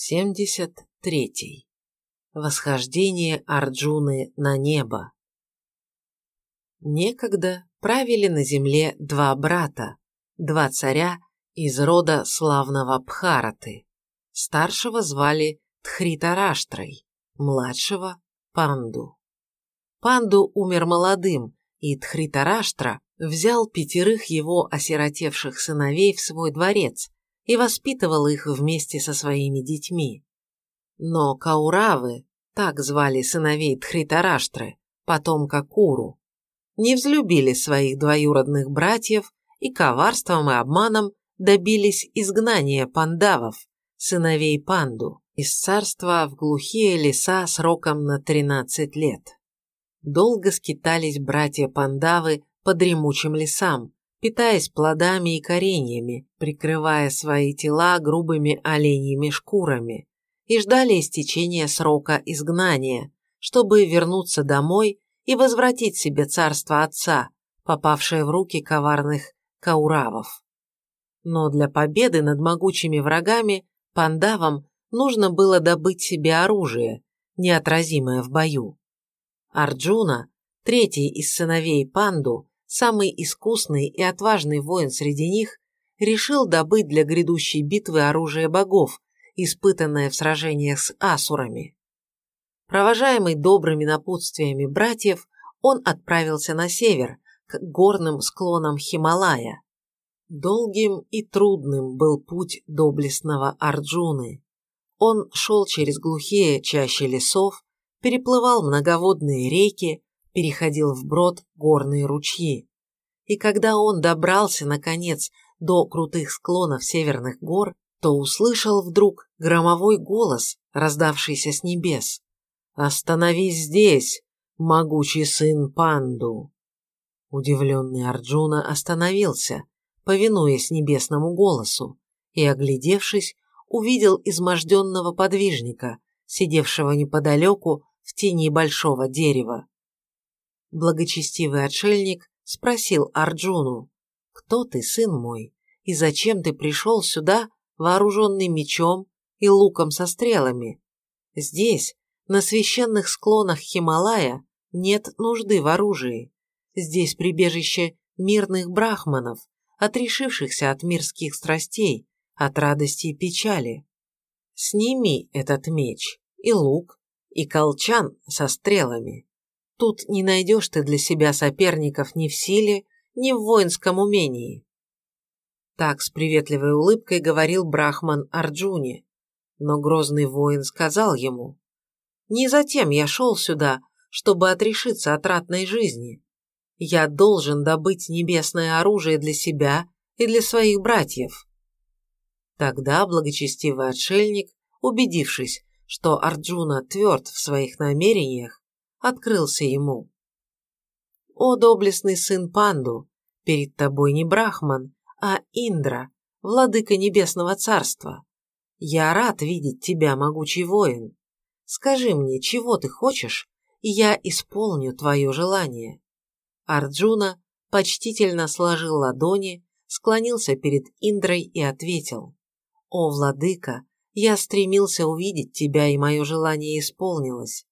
73. Восхождение Арджуны на небо. Некогда правили на земле два брата, два царя из рода славного Бхараты. Старшего звали Тхритараштрой, младшего – Панду. Панду умер молодым, и Тхритараштра взял пятерых его осиротевших сыновей в свой дворец, и воспитывал их вместе со своими детьми. Но Кауравы, так звали сыновей Тхритараштры, потомка Куру, не взлюбили своих двоюродных братьев и коварством и обманом добились изгнания пандавов, сыновей Панду, из царства в глухие леса сроком на 13 лет. Долго скитались братья Пандавы по дремучим лесам, питаясь плодами и кореньями, прикрывая свои тела грубыми оленьими шкурами, и ждали истечения срока изгнания, чтобы вернуться домой и возвратить себе царство отца, попавшее в руки коварных кауравов. Но для победы над могучими врагами, пандавам, нужно было добыть себе оружие, неотразимое в бою. Арджуна, третий из сыновей Панду, самый искусный и отважный воин среди них, решил добыть для грядущей битвы оружие богов, испытанное в сражениях с асурами. Провожаемый добрыми напутствиями братьев, он отправился на север, к горным склонам Хималая. Долгим и трудным был путь доблестного Арджуны. Он шел через глухие чащи лесов, переплывал многоводные реки, переходил вброд горные ручьи. И когда он добрался, наконец, до крутых склонов северных гор, то услышал вдруг громовой голос, раздавшийся с небес. «Остановись здесь, могучий сын Панду!» Удивленный Арджуна остановился, повинуясь небесному голосу, и, оглядевшись, увидел изможденного подвижника, сидевшего неподалеку в тени большого дерева. Благочестивый отшельник спросил Арджуну, «Кто ты, сын мой, и зачем ты пришел сюда, вооруженный мечом и луком со стрелами? Здесь, на священных склонах Хималая, нет нужды в оружии. Здесь прибежище мирных брахманов, отрешившихся от мирских страстей, от радости и печали. Сними этот меч, и лук, и колчан со стрелами. Тут не найдешь ты для себя соперников ни в силе, ни в воинском умении. Так с приветливой улыбкой говорил Брахман Арджуне. Но грозный воин сказал ему, «Не затем я шел сюда, чтобы отрешиться от ратной жизни. Я должен добыть небесное оружие для себя и для своих братьев». Тогда благочестивый отшельник, убедившись, что Арджуна тверд в своих намерениях, открылся ему. «О, доблестный сын Панду, перед тобой не Брахман, а Индра, владыка небесного царства. Я рад видеть тебя, могучий воин. Скажи мне, чего ты хочешь, и я исполню твое желание». Арджуна почтительно сложил ладони, склонился перед Индрой и ответил. «О, владыка, я стремился увидеть тебя, и мое желание исполнилось.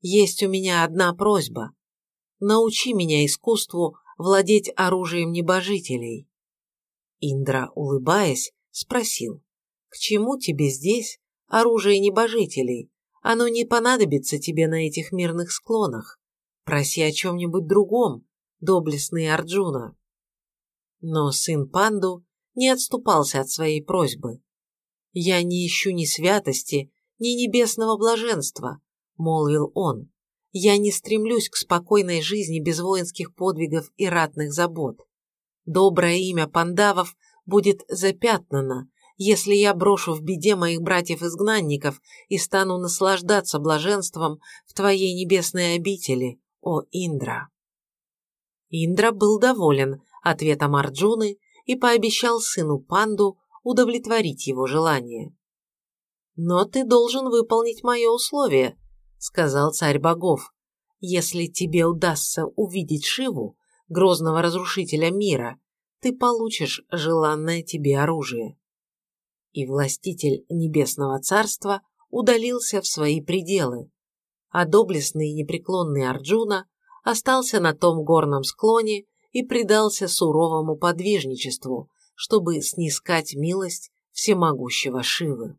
Есть у меня одна просьба. Научи меня искусству владеть оружием небожителей. Индра, улыбаясь, спросил, к чему тебе здесь оружие небожителей? Оно не понадобится тебе на этих мирных склонах. Проси о чем-нибудь другом, доблестный Арджуна. Но сын Панду не отступался от своей просьбы. Я не ищу ни святости, ни небесного блаженства молвил он, я не стремлюсь к спокойной жизни без воинских подвигов и ратных забот. Доброе имя пандавов будет запятнано, если я брошу в беде моих братьев-изгнанников и стану наслаждаться блаженством в твоей небесной обители, о Индра. Индра был доволен ответом Арджуны и пообещал сыну Панду удовлетворить его желание. «Но ты должен выполнить мое условие», сказал царь богов. Если тебе удастся увидеть Шиву, грозного разрушителя мира, ты получишь желанное тебе оружие. и властитель Небесного Царства удалился в свои пределы, а доблестный и непреклонный Арджуна остался на том горном склоне и предался суровому подвижничеству, чтобы снискать милость всемогущего Шивы.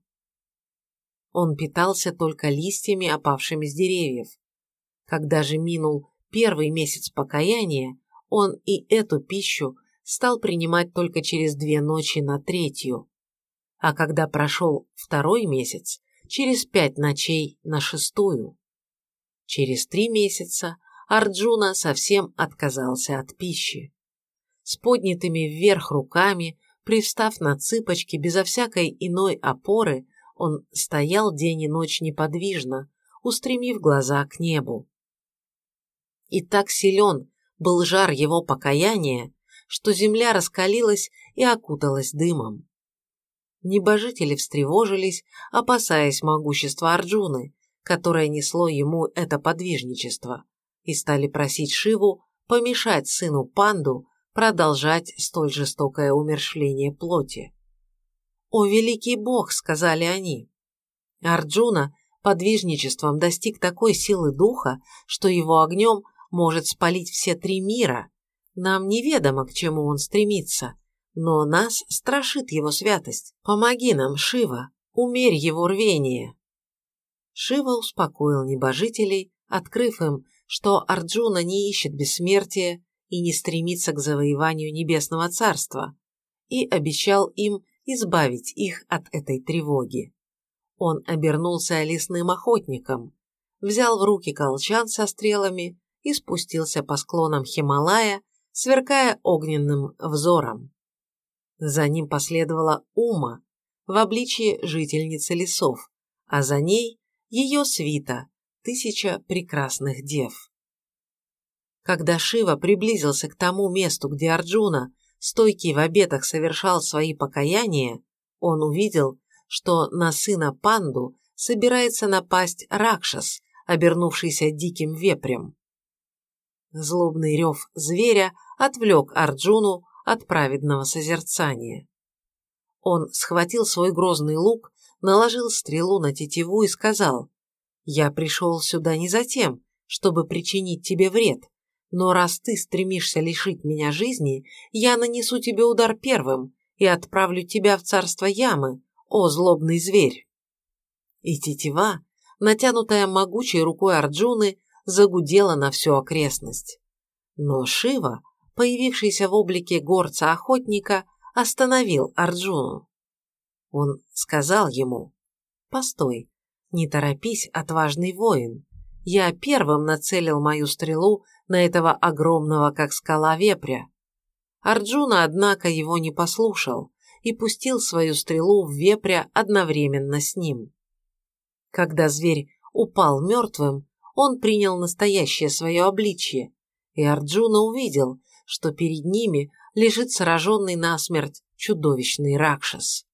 Он питался только листьями, опавшими с деревьев. Когда же минул первый месяц покаяния, он и эту пищу стал принимать только через две ночи на третью. А когда прошел второй месяц, через пять ночей на шестую. Через три месяца Арджуна совсем отказался от пищи. С поднятыми вверх руками, привстав на цыпочки безо всякой иной опоры, он стоял день и ночь неподвижно, устремив глаза к небу. И так силен был жар его покаяния, что земля раскалилась и окуталась дымом. Небожители встревожились, опасаясь могущества Арджуны, которое несло ему это подвижничество, и стали просить Шиву помешать сыну Панду продолжать столь жестокое умершление плоти. «О, великий бог!» — сказали они. Арджуна подвижничеством достиг такой силы духа, что его огнем может спалить все три мира. Нам неведомо, к чему он стремится, но нас страшит его святость. Помоги нам, Шива, умерь его рвение. Шива успокоил небожителей, открыв им, что Арджуна не ищет бессмертия и не стремится к завоеванию Небесного Царства, и обещал им избавить их от этой тревоги. Он обернулся лесным охотником, взял в руки колчан со стрелами и спустился по склонам Хималая, сверкая огненным взором. За ним последовала Ума в обличии жительницы лесов, а за ней ее свита, тысяча прекрасных дев. Когда Шива приблизился к тому месту, где Арджуна стойкий в обетах совершал свои покаяния, он увидел, что на сына Панду собирается напасть Ракшас, обернувшийся диким вепрем. Злобный рев зверя отвлек Арджуну от праведного созерцания. Он схватил свой грозный лук, наложил стрелу на тетиву и сказал, «Я пришел сюда не за тем, чтобы причинить тебе вред, но раз ты стремишься лишить меня жизни, я нанесу тебе удар первым и отправлю тебя в царство ямы, о злобный зверь. И тетива, натянутая могучей рукой Арджуны, загудела на всю окрестность. Но Шива, появившийся в облике горца-охотника, остановил Арджуну. Он сказал ему, «Постой, не торопись, отважный воин. Я первым нацелил мою стрелу на этого огромного, как скала, вепря. Арджуна, однако, его не послушал и пустил свою стрелу в вепря одновременно с ним. Когда зверь упал мертвым, он принял настоящее свое обличье, и Арджуна увидел, что перед ними лежит сраженный насмерть чудовищный Ракшас.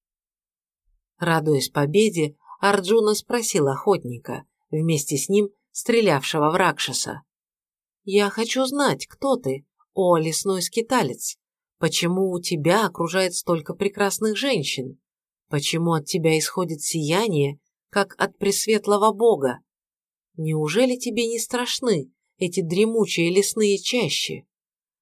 Радуясь победе, Арджуна спросил охотника, вместе с ним стрелявшего в Ракшаса. «Я хочу знать, кто ты, о лесной скиталец. Почему у тебя окружает столько прекрасных женщин? Почему от тебя исходит сияние, как от пресветлого бога? Неужели тебе не страшны эти дремучие лесные чащи?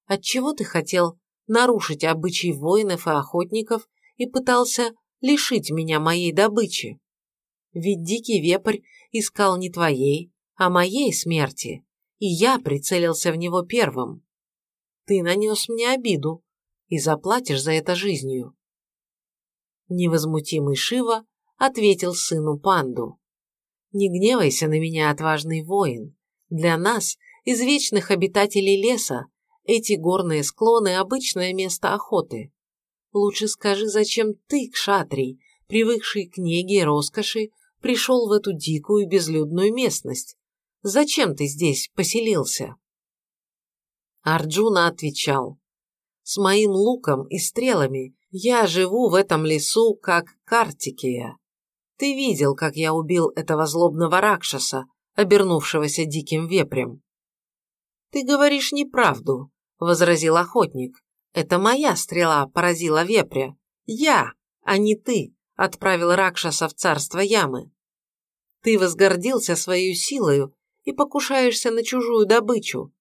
Отчего ты хотел нарушить обычаи воинов и охотников и пытался лишить меня моей добычи? Ведь дикий вепрь искал не твоей, а моей смерти и я прицелился в него первым. Ты нанес мне обиду и заплатишь за это жизнью. Невозмутимый Шива ответил сыну Панду. Не гневайся на меня, отважный воин. Для нас, из вечных обитателей леса, эти горные склоны – обычное место охоты. Лучше скажи, зачем ты, кшатрий, привыкший к неге и роскоши, пришел в эту дикую безлюдную местность, Зачем ты здесь поселился?» Арджуна отвечал. «С моим луком и стрелами я живу в этом лесу, как Картикия. Ты видел, как я убил этого злобного Ракшаса, обернувшегося диким вепрем?» «Ты говоришь неправду», — возразил охотник. «Это моя стрела поразила вепря. Я, а не ты, отправил Ракшаса в царство Ямы. Ты возгордился своей силою и покушаешься на чужую добычу.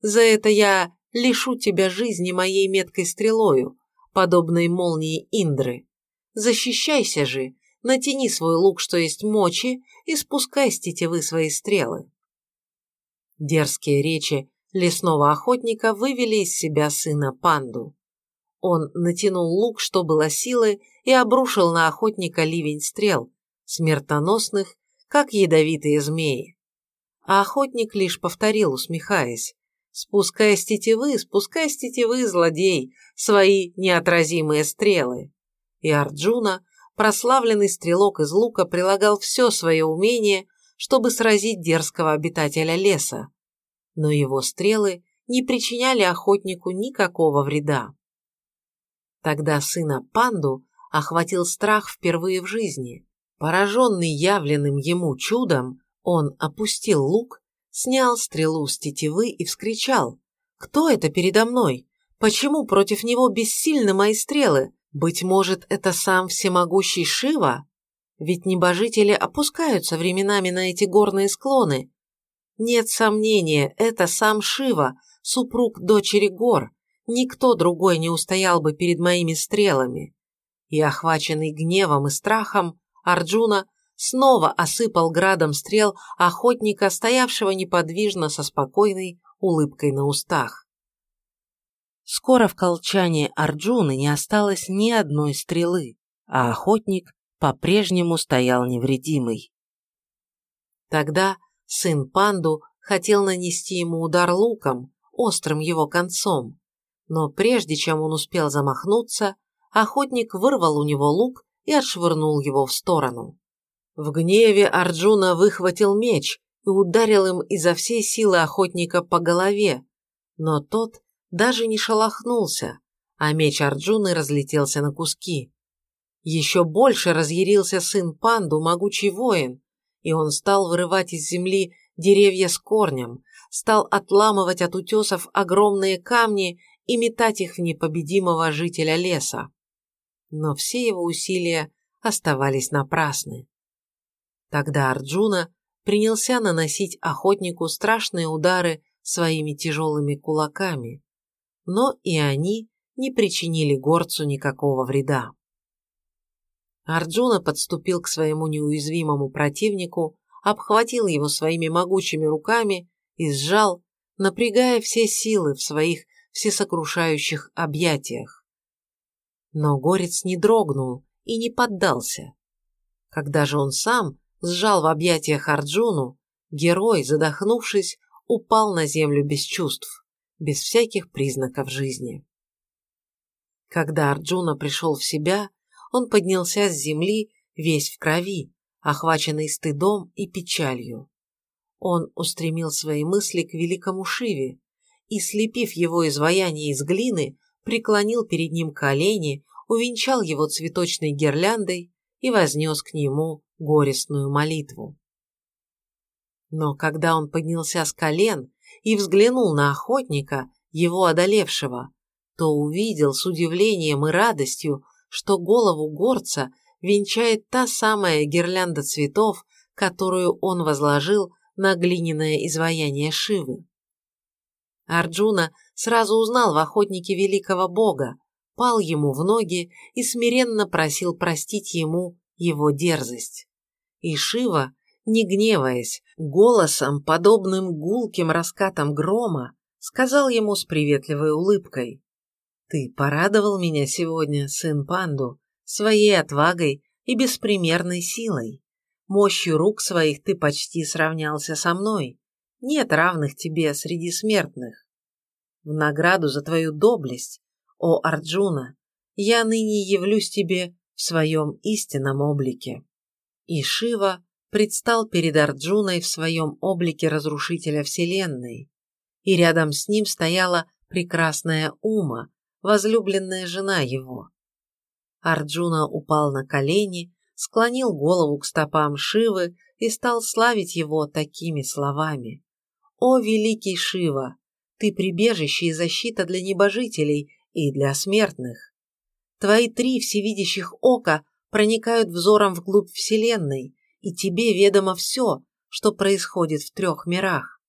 За это я лишу тебя жизни моей меткой стрелою, подобной молнии Индры. Защищайся же, натяни свой лук, что есть мочи, и спускай тетивы свои стрелы. Дерзкие речи лесного охотника вывели из себя сына панду. Он натянул лук, что было силы, и обрушил на охотника ливень стрел, смертоносных, как ядовитые змеи. А охотник лишь повторил, усмехаясь, «Спускай с тетивы, спускай с тетивы, злодей, свои неотразимые стрелы». И Арджуна, прославленный стрелок из лука, прилагал все свое умение, чтобы сразить дерзкого обитателя леса. Но его стрелы не причиняли охотнику никакого вреда. Тогда сына Панду охватил страх впервые в жизни. Пораженный явленным ему чудом, он опустил лук, снял стрелу с тетивы и вскричал «Кто это передо мной? Почему против него бессильны мои стрелы? Быть может, это сам всемогущий Шива? Ведь небожители опускаются временами на эти горные склоны. Нет сомнения, это сам Шива, супруг дочери гор. Никто другой не устоял бы перед моими стрелами и, охваченный гневом и страхом, Арджуна снова осыпал градом стрел охотника, стоявшего неподвижно со спокойной улыбкой на устах. Скоро в колчане Арджуны не осталось ни одной стрелы, а охотник по-прежнему стоял невредимый. Тогда сын Панду хотел нанести ему удар луком, острым его концом, но прежде чем он успел замахнуться, охотник вырвал у него лук и отшвырнул его в сторону. В гневе Арджуна выхватил меч и ударил им изо всей силы охотника по голове, но тот даже не шелохнулся, а меч Арджуны разлетелся на куски. Еще больше разъярился сын Панду, могучий воин, и он стал вырывать из земли деревья с корнем, стал отламывать от утесов огромные камни и метать их в непобедимого жителя леса но все его усилия оставались напрасны. Тогда Арджуна принялся наносить охотнику страшные удары своими тяжелыми кулаками, но и они не причинили горцу никакого вреда. Арджуна подступил к своему неуязвимому противнику, обхватил его своими могучими руками и сжал, напрягая все силы в своих всесокрушающих объятиях. Но горец не дрогнул и не поддался. Когда же он сам сжал в объятиях Арджуну, герой, задохнувшись, упал на землю без чувств, без всяких признаков жизни. Когда Арджуна пришел в себя, он поднялся с земли весь в крови, охваченный стыдом и печалью. Он устремил свои мысли к великому Шиве и, слепив его изваяние из глины, преклонил перед ним колени, увенчал его цветочной гирляндой и вознес к нему горестную молитву. Но когда он поднялся с колен и взглянул на охотника, его одолевшего, то увидел с удивлением и радостью, что голову горца венчает та самая гирлянда цветов, которую он возложил на глиняное изваяние Шивы. Арджуна сразу узнал в охотнике великого бога, пал ему в ноги и смиренно просил простить ему его дерзость. И Шива, не гневаясь, голосом, подобным гулким раскатам грома, сказал ему с приветливой улыбкой, «Ты порадовал меня сегодня, сын Панду, своей отвагой и беспримерной силой. Мощью рук своих ты почти сравнялся со мной. Нет равных тебе среди смертных. В награду за твою доблесть, о Арджуна, я ныне явлюсь тебе в своем истинном облике. И Шива предстал перед Арджуной в своем облике разрушителя Вселенной, и рядом с ним стояла прекрасная Ума, возлюбленная жена его. Арджуна упал на колени, склонил голову к стопам Шивы и стал славить его такими словами. «О, великий Шива! Ты прибежище и защита для небожителей и для смертных. Твои три всевидящих ока проникают взором вглубь Вселенной, и тебе ведомо все, что происходит в трех мирах.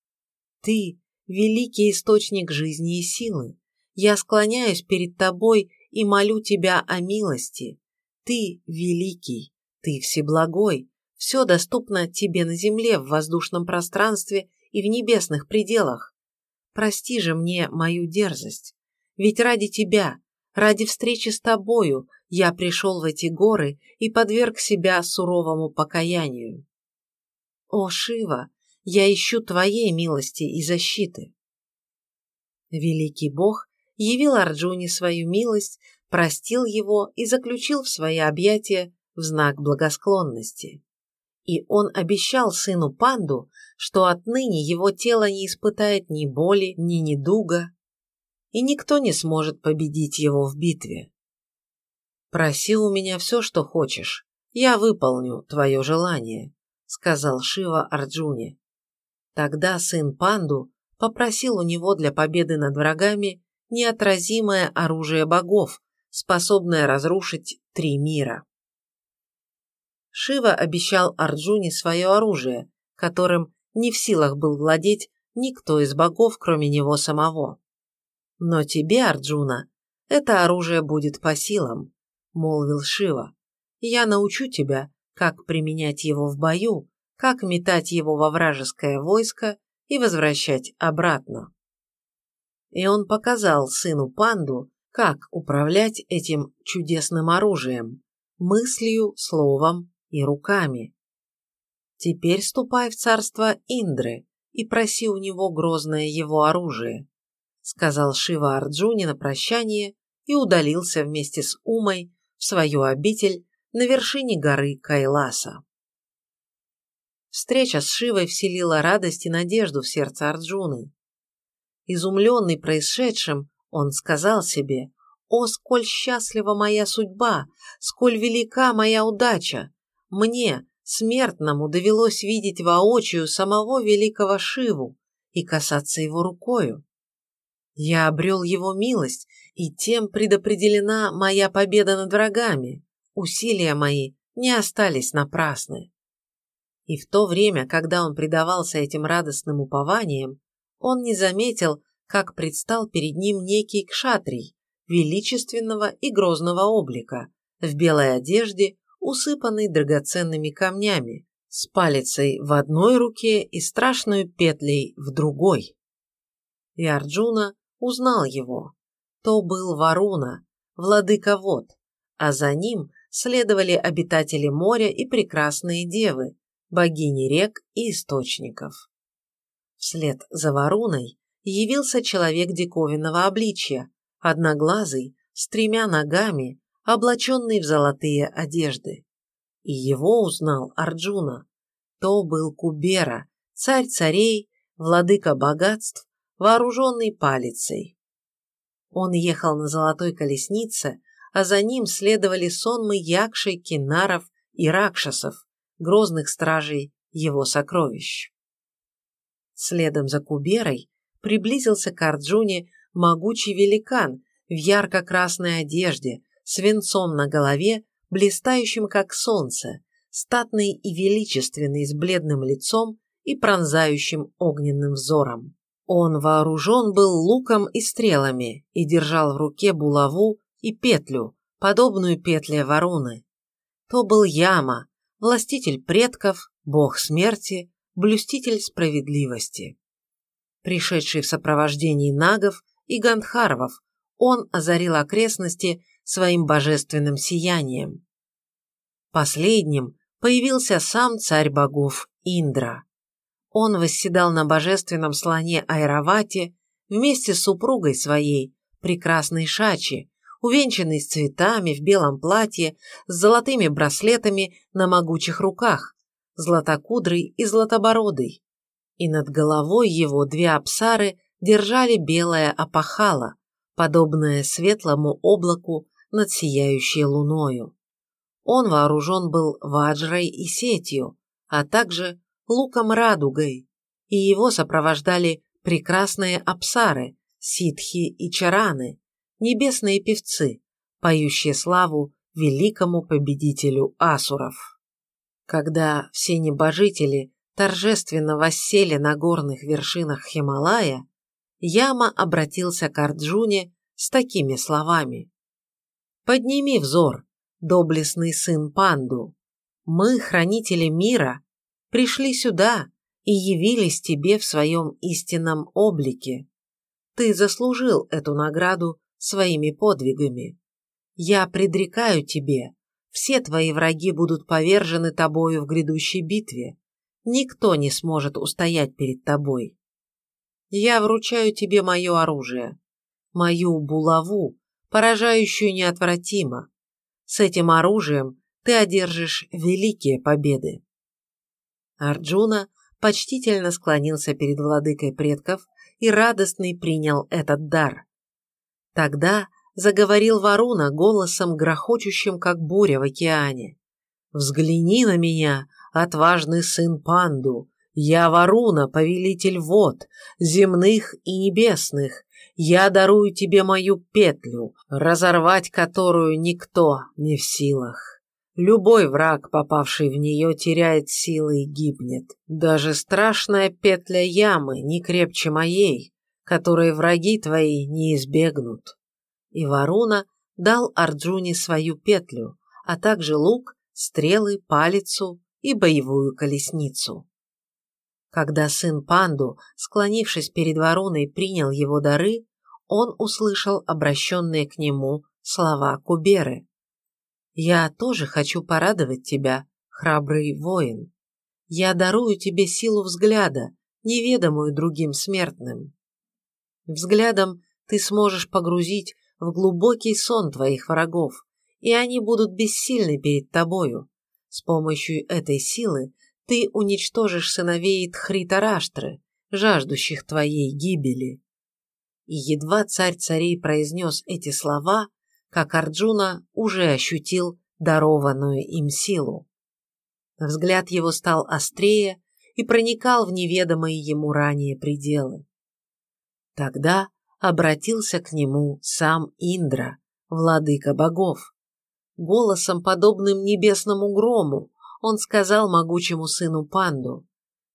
Ты – великий источник жизни и силы. Я склоняюсь перед тобой и молю тебя о милости. Ты великий, ты всеблагой, все доступно тебе на земле, в воздушном пространстве и в небесных пределах. Прости же мне мою дерзость, ведь ради тебя, ради встречи с тобою я пришел в эти горы и подверг себя суровому покаянию. О, Шива, я ищу твоей милости и защиты. Великий бог явил Арджуне свою милость, простил его и заключил в свои объятия в знак благосклонности. И он обещал сыну Панду, что отныне его тело не испытает ни боли, ни недуга, и никто не сможет победить его в битве. «Проси у меня все, что хочешь, я выполню твое желание», сказал Шива Арджуне. Тогда сын Панду попросил у него для победы над врагами неотразимое оружие богов, способное разрушить три мира. Шива обещал Арджуне свое оружие, которым не в силах был владеть никто из богов, кроме него самого. «Но тебе, Арджуна, это оружие будет по силам», — молвил Шива. «Я научу тебя, как применять его в бою, как метать его во вражеское войско и возвращать обратно». И он показал сыну Панду, как управлять этим чудесным оружием, мыслью, словом и руками. Теперь ступай в царство Индры и проси у него грозное его оружие, сказал Шива Арджуне на прощание и удалился вместе с Умой в свою обитель на вершине горы Кайласа. Встреча с Шивой вселила радость и надежду в сердце Арджуны. Изумленный происшедшим, он сказал себе, «О, сколь счастлива моя судьба, сколь велика моя удача! Мне, смертному, довелось видеть воочию самого великого Шиву и касаться его рукою. Я обрел его милость, и тем предопределена моя победа над врагами. Усилия мои не остались напрасны. И в то время, когда он предавался этим радостным упованиям, он не заметил, как предстал перед ним некий кшатрий, величественного и грозного облика, в белой одежде усыпанный драгоценными камнями, с палицей в одной руке и страшной петлей в другой. И Арджуна узнал его. То был Варуна, владыка вод, а за ним следовали обитатели моря и прекрасные девы, богини рек и источников. Вслед за Варуной явился человек диковинного обличья, одноглазый, с тремя ногами, облаченный в золотые одежды. И его узнал Арджуна. То был Кубера, царь царей, владыка богатств, вооруженный палицей. Он ехал на золотой колеснице, а за ним следовали сонмы якшей, кинаров и ракшасов, грозных стражей его сокровищ. Следом за Куберой приблизился к Арджуне могучий великан в ярко-красной одежде, с венцом на голове, блистающим как солнце, статный и величественный, с бледным лицом и пронзающим огненным взором. Он вооружен был луком и стрелами и держал в руке булаву и петлю, подобную петле Варуны. То был Яма, властитель предков, бог смерти, блюститель справедливости. Пришедший в сопровождении нагов и гандхарвов, он озарил окрестности своим божественным сиянием. Последним появился сам царь богов Индра. Он восседал на божественном слоне Айравате вместе с супругой своей, прекрасной Шачи, увенчанной с цветами в белом платье, с золотыми браслетами на могучих руках, златокудрый и златобородый. И над головой его две апсары держали белое опахало, подобное светлому облаку над сияющей луною. Он вооружен был ваджрой и сетью, а также луком-радугой, и его сопровождали прекрасные апсары, ситхи и чараны, небесные певцы, поющие славу великому победителю асуров. Когда все небожители торжественно воссели на горных вершинах Хималая, Яма обратился к Арджуне с такими словами. «Подними взор, доблестный сын Панду. Мы, хранители мира, пришли сюда и явились тебе в своем истинном облике. Ты заслужил эту награду своими подвигами. Я предрекаю тебе, все твои враги будут повержены тобою в грядущей битве. Никто не сможет устоять перед тобой. Я вручаю тебе мое оружие, мою булаву, поражающую неотвратимо. С этим оружием ты одержишь великие победы. Арджуна почтительно склонился перед владыкой предков и радостный принял этот дар. Тогда заговорил Варуна голосом, грохочущим, как буря в океане. «Взгляни на меня, отважный сын Панду! Я Варуна, повелитель вод, земных и небесных. Я дарую тебе мою петлю, разорвать которую никто не в силах. Любой враг, попавший в нее, теряет силы и гибнет. Даже страшная петля ямы не крепче моей, которой враги твои не избегнут и Варуна дал Арджуне свою петлю, а также лук, стрелы, палицу и боевую колесницу. Когда сын Панду, склонившись перед Варуной, принял его дары, он услышал обращенные к нему слова Куберы. «Я тоже хочу порадовать тебя, храбрый воин. Я дарую тебе силу взгляда, неведомую другим смертным. Взглядом ты сможешь погрузить в глубокий сон твоих врагов, и они будут бессильны перед тобою. С помощью этой силы ты уничтожишь сыновей Тхритараштры, жаждущих твоей гибели. И едва царь царей произнес эти слова, как Арджуна уже ощутил дарованную им силу. Взгляд его стал острее и проникал в неведомые ему ранее пределы. Тогда обратился к нему сам Индра, владыка богов. Голосом, подобным небесному грому, он сказал могучему сыну Панду,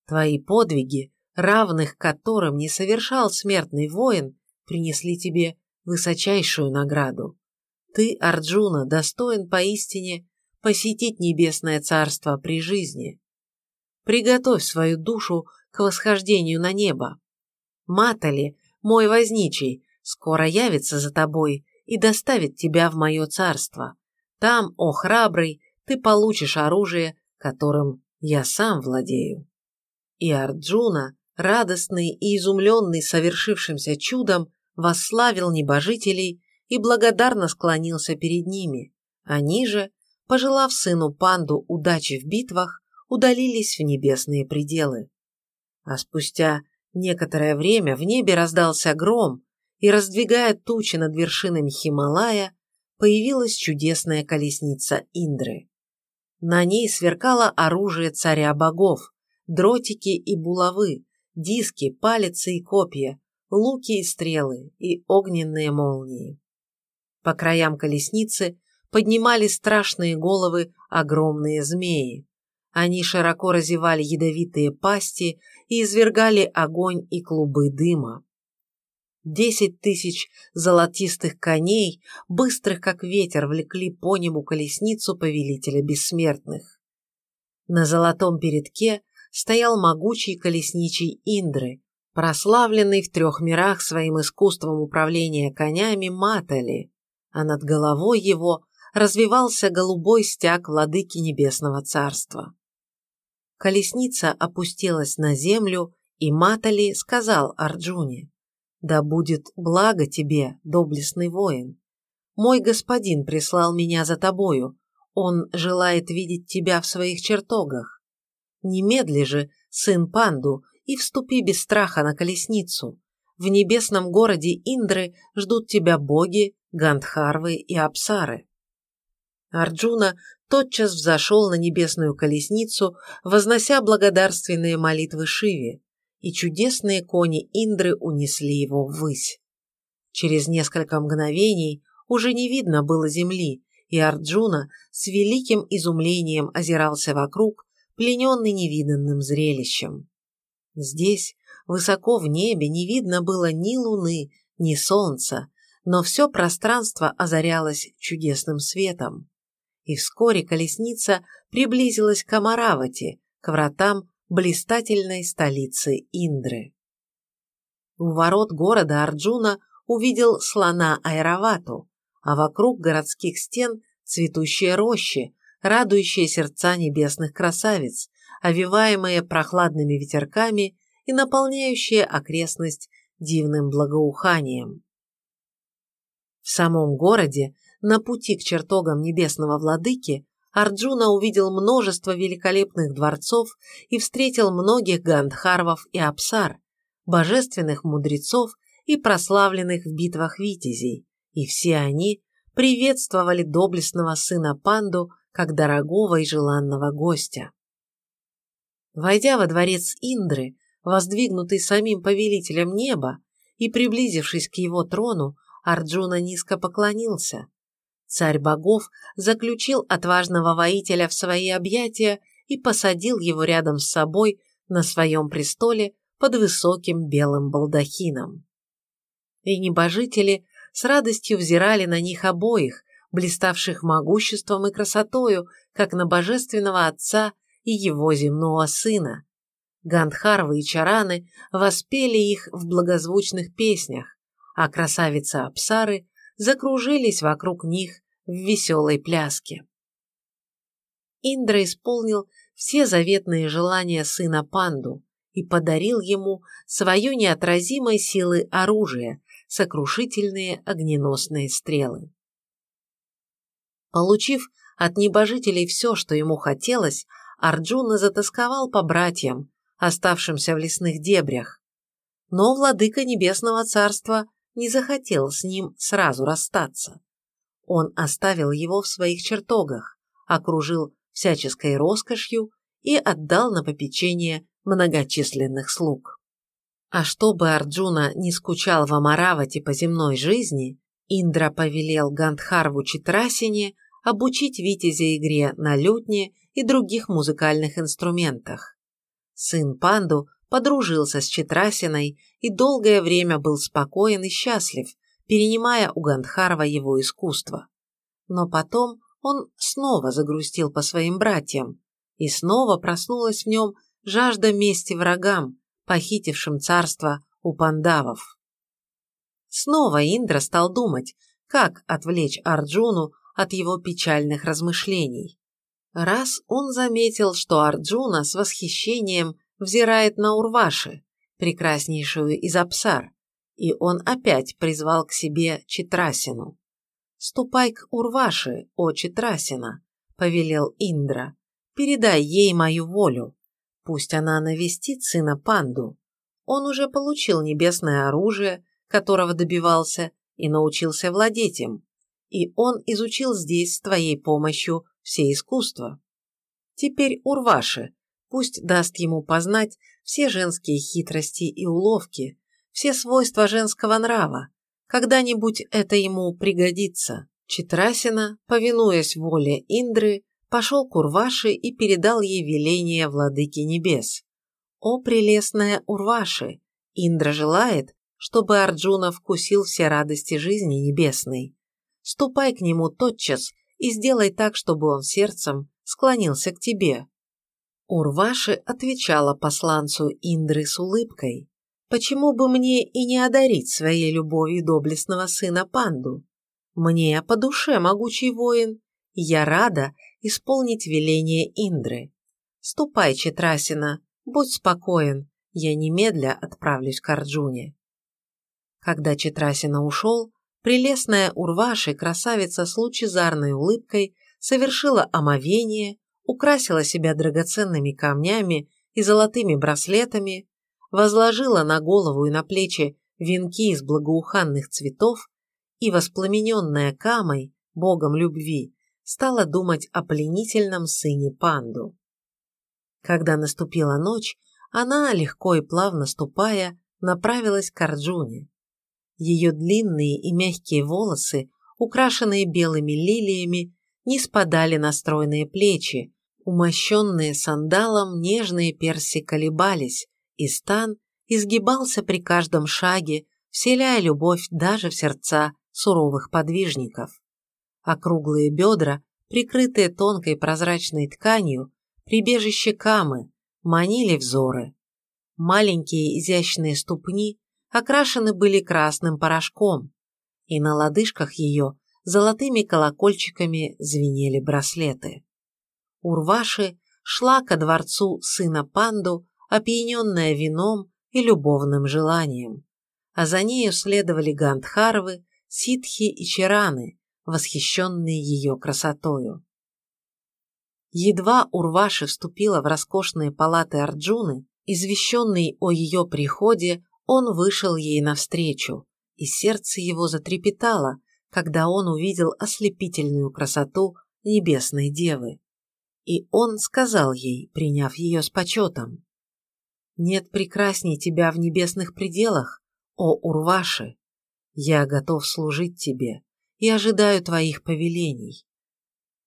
«Твои подвиги, равных которым не совершал смертный воин, принесли тебе высочайшую награду. Ты, Арджуна, достоин поистине посетить небесное царство при жизни. Приготовь свою душу к восхождению на небо. Матали мой возничий, скоро явится за тобой и доставит тебя в мое царство. Там, о храбрый, ты получишь оружие, которым я сам владею». И Арджуна, радостный и изумленный совершившимся чудом, восславил небожителей и благодарно склонился перед ними. Они же, пожелав сыну панду удачи в битвах, удалились в небесные пределы. А спустя Некоторое время в небе раздался гром, и, раздвигая тучи над вершинами Хималая, появилась чудесная колесница Индры. На ней сверкало оружие царя богов, дротики и булавы, диски, палицы и копья, луки и стрелы и огненные молнии. По краям колесницы поднимали страшные головы огромные змеи. Они широко разевали ядовитые пасти и извергали огонь и клубы дыма. Десять тысяч золотистых коней, быстрых как ветер, влекли по нему колесницу повелителя бессмертных. На золотом передке стоял могучий колесничий Индры, прославленный в трех мирах своим искусством управления конями Матали, а над головой его развивался голубой стяг владыки Небесного Царства. Колесница опустилась на землю, и Матали сказал Арджуне, «Да будет благо тебе, доблестный воин. Мой господин прислал меня за тобою, он желает видеть тебя в своих чертогах. Немедли же, сын Панду, и вступи без страха на колесницу. В небесном городе Индры ждут тебя боги, Гандхарвы и Апсары». Арджуна тотчас взошел на небесную колесницу, вознося благодарственные молитвы Шиве, и чудесные кони Индры унесли его ввысь. Через несколько мгновений уже не видно было земли, и Арджуна с великим изумлением озирался вокруг, плененный невиданным зрелищем. Здесь, высоко в небе, не видно было ни луны, ни солнца, но все пространство озарялось чудесным светом. И вскоре колесница приблизилась к Амаравати, к вратам блистательной столицы Индры. У ворот города Арджуна увидел слона Айравату, а вокруг городских стен цветущие рощи, радующие сердца небесных красавиц, овиваемые прохладными ветерками и наполняющие окрестность дивным благоуханием. В самом городе, на пути к чертогам небесного владыки, Арджуна увидел множество великолепных дворцов и встретил многих гандхарвов и апсар, божественных мудрецов и прославленных в битвах витязей, и все они приветствовали доблестного сына Панду как дорогого и желанного гостя. Войдя во дворец Индры, воздвигнутый самим повелителем неба, и приблизившись к его трону, Арджуна низко поклонился. Царь богов заключил отважного воителя в свои объятия и посадил его рядом с собой на своем престоле под высоким белым балдахином. И небожители с радостью взирали на них обоих, блиставших могуществом и красотою, как на божественного отца и его земного сына. Гандхарвы и чараны воспели их в благозвучных песнях, а красавицы Апсары закружились вокруг них в веселой пляске. Индра исполнил все заветные желания сына Панду и подарил ему свое неотразимой силы оружие, сокрушительные огненосные стрелы. Получив от небожителей все, что ему хотелось, Арджуна затасковал по братьям, оставшимся в лесных дебрях. Но владыка Небесного Царства не захотел с ним сразу расстаться. Он оставил его в своих чертогах, окружил всяческой роскошью и отдал на попечение многочисленных слуг. А чтобы Арджуна не скучал в Амаравате по земной жизни, Индра повелел Гандхарву Читрасине обучить Витязя игре на лютне и других музыкальных инструментах. Сын Панду подружился с Читрасиной и долгое время был спокоен и счастлив, перенимая у Гандхарва его искусство. Но потом он снова загрустил по своим братьям, и снова проснулась в нем жажда мести врагам, похитившим царство у пандавов. Снова Индра стал думать, как отвлечь Арджуну от его печальных размышлений. Раз он заметил, что Арджуна с восхищением взирает на Урваши, прекраснейшую из Апсар, и он опять призвал к себе Читрасину. «Ступай к Урваши, о Читрасина», — повелел Индра, — «передай ей мою волю. Пусть она навестит сына Панду. Он уже получил небесное оружие, которого добивался, и научился владеть им, и он изучил здесь с твоей помощью все искусства. Теперь Урваши, пусть даст ему познать все женские хитрости и уловки, все свойства женского нрава. Когда-нибудь это ему пригодится. Читрасина, повинуясь воле Индры, пошел к Урваши и передал ей веление владыки небес. «О, прелестная Урваши! Индра желает, чтобы Арджуна вкусил все радости жизни небесной. Ступай к нему тотчас и сделай так, чтобы он сердцем склонился к тебе». Урваши отвечала посланцу Индры с улыбкой. «Почему бы мне и не одарить своей любовью доблестного сына Панду? Мне по душе могучий воин. Я рада исполнить веление Индры. Ступай, Читрасина, будь спокоен, я немедля отправлюсь к Арджуне». Когда Читрасина ушел, прелестная Урваши, красавица с лучезарной улыбкой, совершила омовение, украсила себя драгоценными камнями и золотыми браслетами, возложила на голову и на плечи венки из благоуханных цветов и, воспламененная Камой, богом любви, стала думать о пленительном сыне Панду. Когда наступила ночь, она, легко и плавно ступая, направилась к Арджуне. Ее длинные и мягкие волосы, украшенные белыми лилиями, не спадали на стройные плечи, умощенные сандалом нежные перси колебались, и стан изгибался при каждом шаге, вселяя любовь даже в сердца суровых подвижников. Округлые бедра, прикрытые тонкой прозрачной тканью, прибежище камы, манили взоры. Маленькие изящные ступни окрашены были красным порошком, и на лодыжках ее золотыми колокольчиками звенели браслеты. Урваши шла ко дворцу сына Панду, опьяненная вином и любовным желанием, а за нею следовали Гандхарвы, ситхи и чараны, восхищенные ее красотою. Едва Урваши вступила в роскошные палаты Арджуны, извещенный о ее приходе, он вышел ей навстречу, и сердце его затрепетало, когда он увидел ослепительную красоту небесной девы. И он сказал ей, приняв ее с почетом, «Нет прекрасней тебя в небесных пределах, о Урваши! Я готов служить тебе и ожидаю твоих повелений».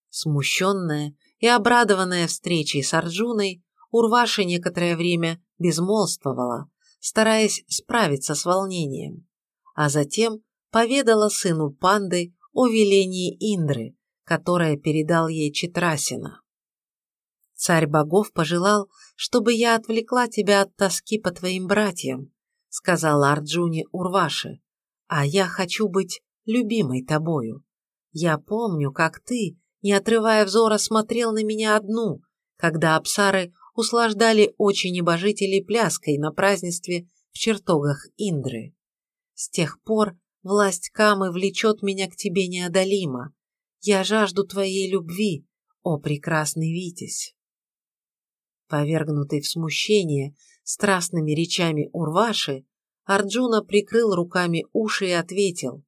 Смущенная и обрадованная встречей с Арджуной, Урваши некоторое время безмолвствовала, стараясь справиться с волнением, а затем поведала сыну панды о велении Индры, которое передал ей Читрасина. Царь богов пожелал, чтобы я отвлекла тебя от тоски по твоим братьям, сказала Арджуне Урваши, а я хочу быть любимой тобою. Я помню, как ты, не отрывая взора, смотрел на меня одну, когда абсары услаждали очи небожителей пляской на празднестве в чертогах Индры. С тех пор власть Камы влечет меня к тебе неодолимо. Я жажду твоей любви, о прекрасный Витязь. Повергнутый в смущение страстными речами Урваши, Арджуна прикрыл руками уши и ответил,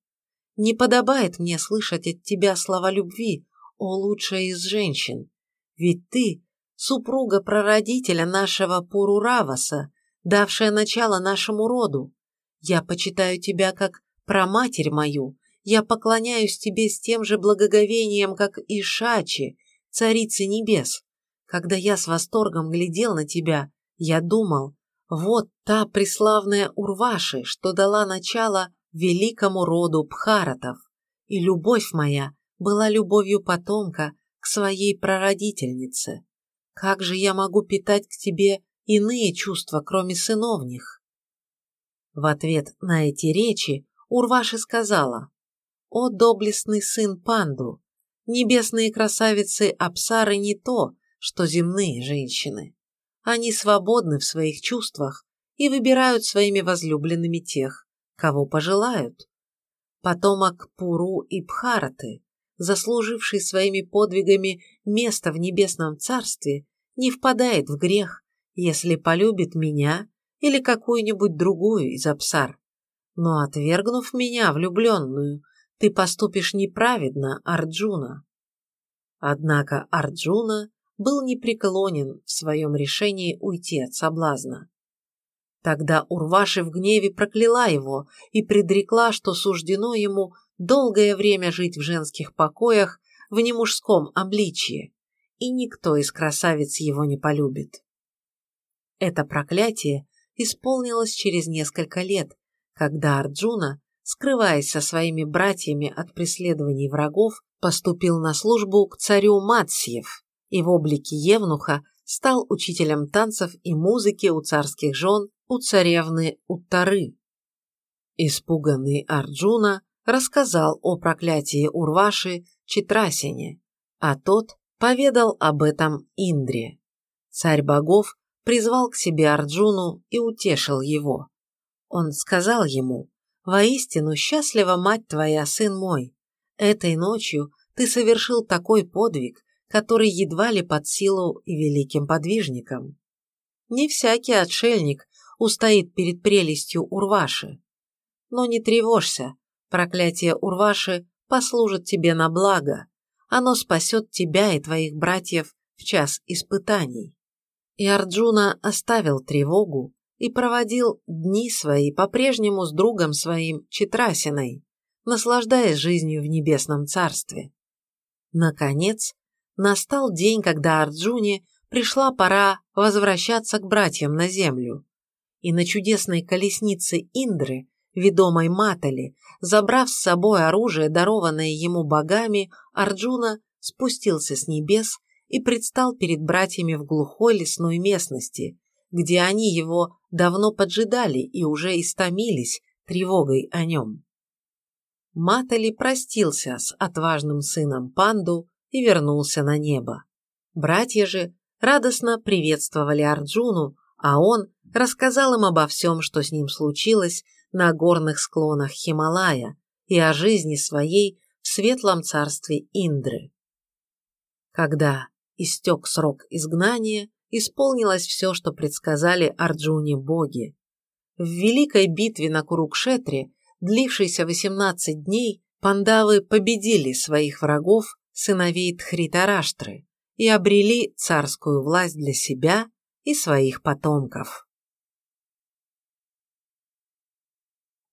«Не подобает мне слышать от тебя слова любви, о лучшая из женщин, ведь ты супруга прародителя нашего Пурураваса, давшая начало нашему роду. Я почитаю тебя как праматерь мою, я поклоняюсь тебе с тем же благоговением, как и Шачи, царицы небес. Когда я с восторгом глядел на тебя, я думал, вот та преславная Урваши, что дала начало великому роду Пхаратов, и любовь моя была любовью потомка к своей прародительнице. Как же я могу питать к тебе иные чувства, кроме сыновних?» В ответ на эти речи Урваши сказала, «О доблестный сын Панду! Небесные красавицы Апсары не то, что земные женщины. Они свободны в своих чувствах и выбирают своими возлюбленными тех, кого пожелают. Потомок Пуру и Пхараты, заслуживший своими подвигами место в небесном царстве, не впадает в грех, если полюбит меня или какую-нибудь другую из абсар. Но отвергнув меня, влюбленную, ты поступишь неправедно, Арджуна. Однако Арджуна был непреклонен в своем решении уйти от соблазна. Тогда Урваши в гневе прокляла его и предрекла, что суждено ему долгое время жить в женских покоях в немужском обличье, и никто из красавиц его не полюбит. Это проклятие исполнилось через несколько лет, когда Арджуна, скрываясь со своими братьями от преследований врагов, поступил на службу к царю Матсьев и в облике Евнуха стал учителем танцев и музыки у царских жен у царевны Уттары. Испуганный Арджуна рассказал о проклятии Урваши Читрасине, а тот поведал об этом Индре. Царь богов призвал к себе Арджуну и утешил его. Он сказал ему, «Воистину счастлива мать твоя, сын мой. Этой ночью ты совершил такой подвиг, который едва ли под силу и великим подвижникам. Не всякий отшельник устоит перед прелестью Урваши. Но не тревожься, Проклятие Урваши послужит тебе на благо. Оно спасет тебя и твоих братьев в час испытаний. И Арджуна оставил тревогу и проводил дни свои по-прежнему с другом своим Читрасиной, наслаждаясь жизнью в небесном царстве. Наконец, настал день, когда Арджуне пришла пора возвращаться к братьям на землю. И на чудесной колеснице Индры, ведомой Матали, забрав с собой оружие, дарованное ему богами, Арджуна спустился с небес и предстал перед братьями в глухой лесной местности, где они его давно поджидали и уже истомились тревогой о нем. Матали простился с отважным сыном Панду и вернулся на небо. Братья же радостно приветствовали Арджуну, а он рассказал им обо всем, что с ним случилось на горных склонах Хималая и о жизни своей в светлом царстве Индры. Когда истек срок изгнания, исполнилось все, что предсказали Арджуне боги. В великой битве на Курукшетре, длившейся 18 дней, пандавы победили своих врагов, сыновей Тхритараштры, и обрели царскую власть для себя и своих потомков.